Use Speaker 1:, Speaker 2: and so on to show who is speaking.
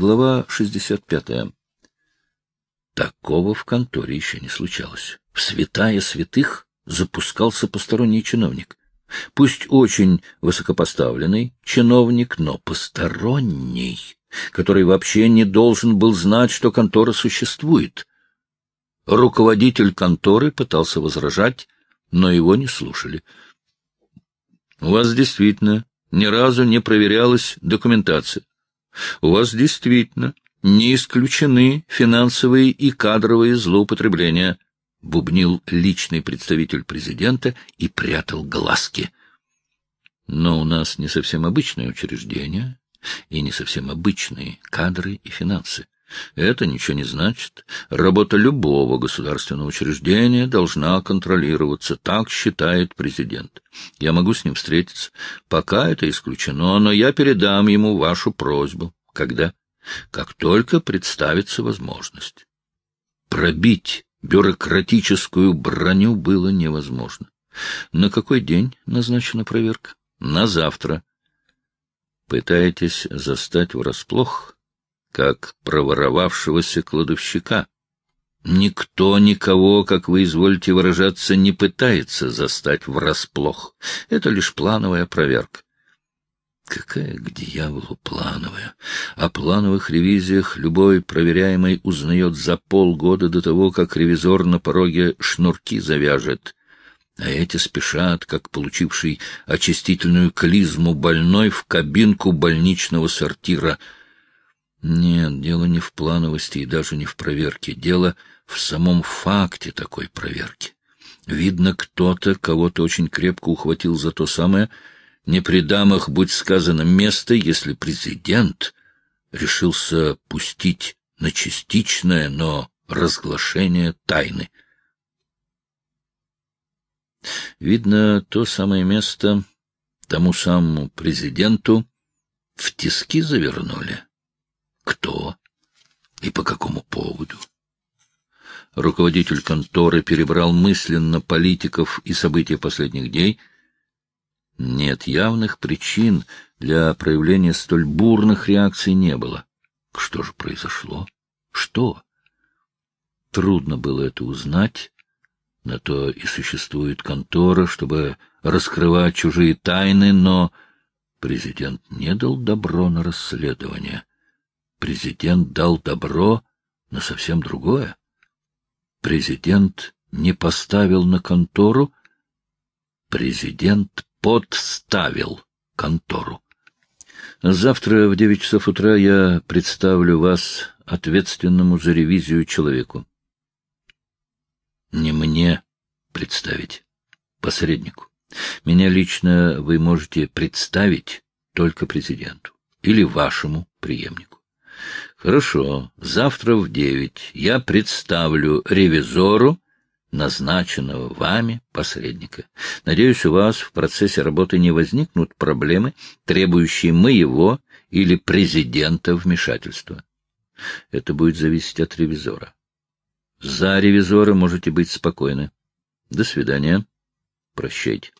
Speaker 1: Глава 65. Такого в конторе еще не случалось. В святая святых запускался посторонний чиновник. Пусть очень высокопоставленный чиновник, но посторонний, который вообще не должен был знать, что контора существует. Руководитель конторы пытался возражать, но его не слушали. — У вас действительно ни разу не проверялась документация. У вас действительно не исключены финансовые и кадровые злоупотребления, — бубнил личный представитель президента и прятал глазки. Но у нас не совсем обычное учреждение и не совсем обычные кадры и финансы. Это ничего не значит. Работа любого государственного учреждения должна контролироваться, так считает президент. Я могу с ним встретиться. Пока это исключено, но я передам ему вашу просьбу. Когда? Как только представится возможность. Пробить бюрократическую броню было невозможно. На какой день назначена проверка? На завтра. Пытаетесь застать врасплох? как проворовавшегося кладовщика. Никто никого, как вы изволите выражаться, не пытается застать врасплох. Это лишь плановая проверка. Какая к дьяволу плановая? О плановых ревизиях любой проверяемый узнает за полгода до того, как ревизор на пороге шнурки завяжет. А эти спешат, как получивший очистительную клизму больной в кабинку больничного сортира — нет, дело не в плановости и даже не в проверке. Дело в самом факте такой проверки. Видно, кто-то кого-то очень крепко ухватил за то самое «не при дамах, будь сказано, место, если президент решился пустить на частичное, но разглашение тайны». Видно, то самое место тому самому президенту в тиски завернули. Кто и по какому поводу? Руководитель конторы перебрал мысленно политиков и события последних дней. Нет, явных причин для проявления столь бурных реакций не было. Что же произошло? Что? Трудно было это узнать, на то и существует контора, чтобы раскрывать чужие тайны, но президент не дал добро на расследование президент дал добро на совсем другое. Президент не поставил на контору, президент подставил контору. Завтра в девять часов утра я представлю вас ответственному за ревизию человеку. Не мне представить, посреднику. Меня лично вы можете представить только президенту или вашему преемнику. Хорошо, завтра в девять я представлю ревизору назначенного вами посредника. Надеюсь, у вас в процессе работы не возникнут проблемы, требующие моего или президента вмешательства. Это будет зависеть от ревизора. За ревизора можете быть спокойны. До свидания. Прощайте.